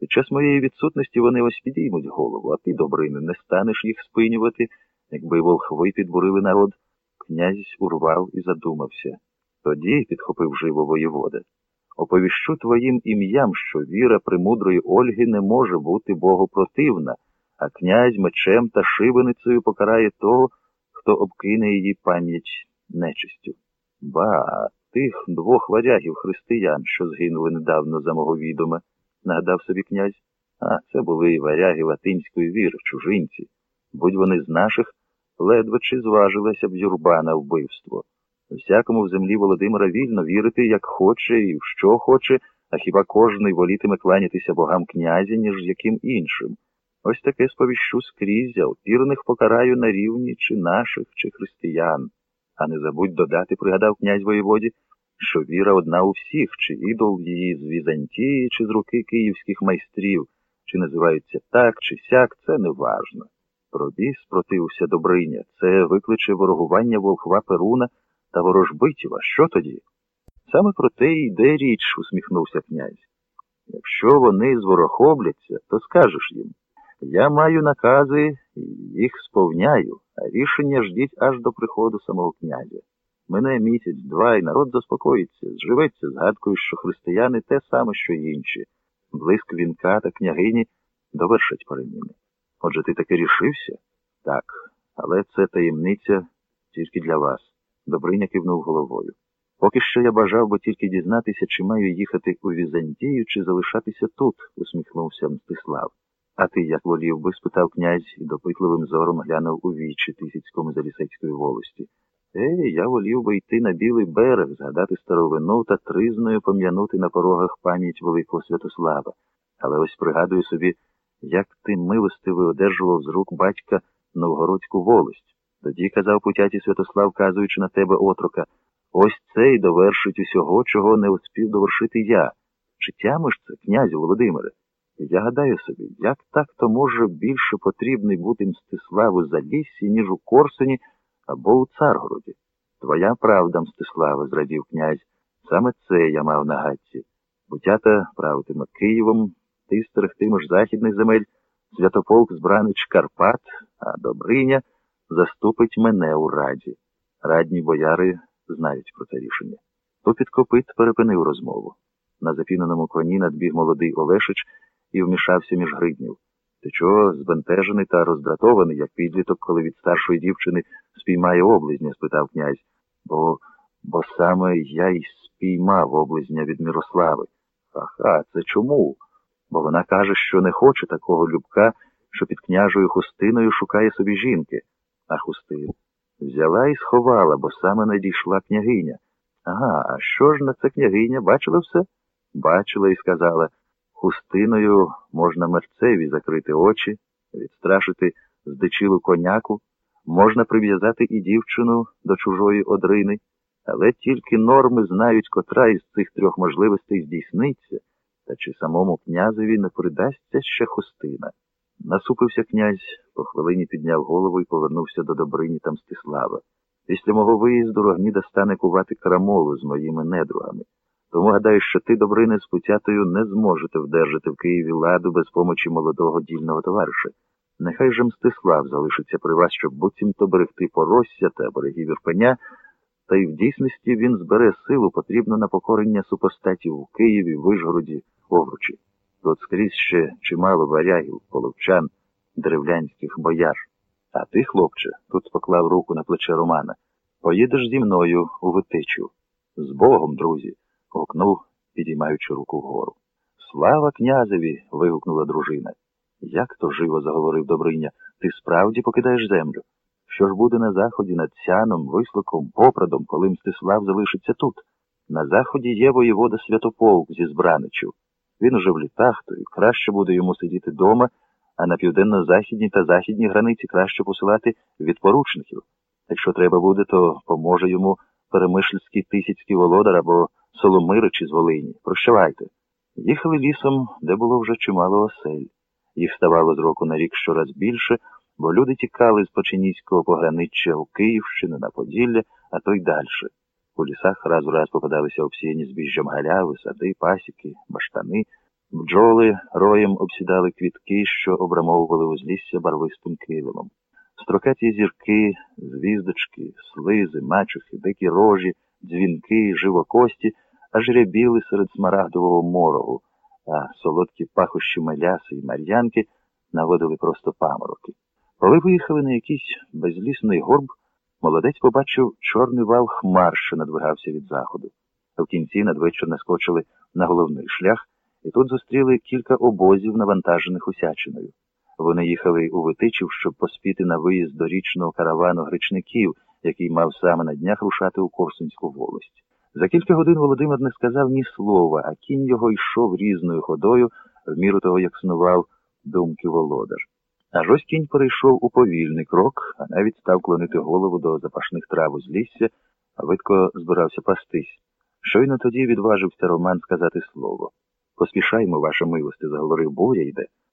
Під час моєї відсутності вони ось підіймуть голову, а ти, Добрине, не станеш їх спинювати, якби волхви підбурили народ. Князь урвав і задумався. Тоді, підхопив живо воєвода, оповіщу твоїм ім'ям, що віра премудрої Ольги не може бути богопротивна, а князь мечем та шибеницею покарає того, хто обкине її пам'ять нечистю. Ба, тих двох варягів християн, що згинули недавно за мого відома, нагадав собі князь. А це були варяги латинської віри, чужинці. Будь вони з наших, ледве чи зважилася б юрба на вбивство. Всякому в землі Володимира вільно вірити, як хоче і в що хоче, а хіба кожний волітиме кланятися богам князя, ніж яким іншим. Ось таке сповіщу скрізь, а опірних покараю на рівні чи наших, чи християн. А не забудь додати, пригадав князь воєводі, що віра одна у всіх, чи ідол її з Візантії, чи з руки київських майстрів, чи називаються так, чи сяк, це не важно. Пробіс протився Добриня, це викличе ворогування волхва Перуна та ворожбитів. А що тоді? Саме про те й йде річ, усміхнувся князь. Якщо вони зворохобляться, то скажеш їм. Я маю накази, їх сповняю, а рішення ждіть аж до приходу самого князя. Мене місяць, два, і народ заспокоїться, зживеться згадкою, що християни те саме, що й інші. Блиск вінка та княгині довершать переміни. Отже, ти таки рішився? Так, але це таємниця тільки для вас. Добриня кивнув головою. Поки що я бажав би тільки дізнатися, чи маю їхати у Візантію, чи залишатися тут, усміхнувся Мстислав. А ти як волів би? спитав князь і допитливим зором глянув у вічі Тисяцькому Залісецької волості. Ей, я волів би йти на білий берег, згадати старовину та тризною пом'янути на порогах пам'ять Великого Святослава. Але ось пригадую собі, як ти милостиво одержував з рук батька новгородську волость. Тоді казав путяті Святослав, казуючи на тебе отрока, ось цей довершить усього, чого не успів довершити я. Чи тямиш це, князю Володимире? Я гадаю собі, як так то може більше потрібний бути Мстиславу Заліссі, ніж у Корсуні або у Царгороді. Твоя правда, Мстиславе, зрадів князь, саме це я мав на гадці. Бутята правитиме Києвом, ти стерегтимеш західних земель, святополк збранич Карпат, а Добриня заступить мене у раді. Радні бояри знають про це рішення. Попід копит перепинив розмову. На запіненому коні надбіг молодий Олешич і вмішався між гриднів. Ти чого збентежений та роздратований, як підліток, коли від старшої дівчини спіймає облизня? спитав князь. Бо бо саме я й спіймав облизня від Мирослави. Ага, це чому? Бо вона каже, що не хоче такого любка, що під княжою хустиною шукає собі жінки. А хустин взяла і сховала, бо саме надійшла княгиня. Ага, а що ж на це княгиня? Бачила все? Бачила і сказала. Хустиною можна мерцеві закрити очі, відстрашити здичилу коняку, можна прив'язати і дівчину до чужої одрини, але тільки норми знають, котра із цих трьох можливостей здійсниться, та чи самому князеві не придасться ще хустина. Насупився князь, по хвилині підняв голову і повернувся до Добрині та Мстислава. Після мого виїзду Рогніда стане кувати крамолу з моїми недругами. Тому гадаю, що ти, Добрине, з путятою не зможете вдержати в Києві ладу без помочі молодого дільного товариша. Нехай же Мстислав залишиться при вас, щоб буцімто берегти поросся та берегів Ірпеня, та й в дійсності він збере силу, потрібну на покорення супостатів у Києві, Вишгороді, Овручі. Тут скрізь ще чимало варягів, половчан, древлянських бояр. А ти, хлопче, тут поклав руку на плече Романа, поїдеш зі мною у Витичу. З Богом, друзі гукнув, підіймаючи руку вгору. Слава князеві. вигукнула дружина. Як то живо заговорив Добриня, ти справді покидаєш землю? Що ж буде на заході над Сяном, Вислоком, Попрадом, коли Мстислав залишиться тут? На заході є воєвода Святополк зі Збраничів. Він уже в літах, то й краще буде йому сидіти дома, а на південно-західній та західній границі краще посилати відпоручників. Якщо треба буде, то поможе йому перемишльський тисяцький володар або Соломиричі з Волині. Прощавайте. Їхали лісом, де було вже чимало осель. Їх ставало з року на рік щораз більше, бо люди тікали з Починіського пограниччя у Київщину, на Поділля, а то й далі. У лісах раз у раз попадалися обсіяні збіжжям галяви, сади, пасіки, баштани, Бджоли роєм обсідали квітки, що обрамовували узлісся барвистим килимом. Строкаті зірки, звіздочки, слизи, мачухи, дикі рожі, дзвінки, живокості аж рябіли серед смарагдового морогу, а солодкі пахощі Меляси і Мар'янки наводили просто памороки. Коли виїхали на якийсь безлісний горб, молодець побачив чорний вал хмар, що надвигався від заходу. В кінці надвечір наскочили на головний шлях, і тут зустріли кілька обозів, навантажених усячиною. Вони їхали у Витичів, щоб поспіти на виїзд до річного каравану гречників, який мав саме на днях рушати у Корсунську волость. За кілька годин Володимир не сказав ні слова, а кінь його йшов різною ходою, в міру того, як снував думки володар. Аж ось кінь перейшов у повільний крок, а навіть став клонити голову до запашних трав узлісся, а видко збирався пастись. Щойно тоді відважився Роман сказати слово. Поспішаймо, ваша милости, заговорив Боря йде.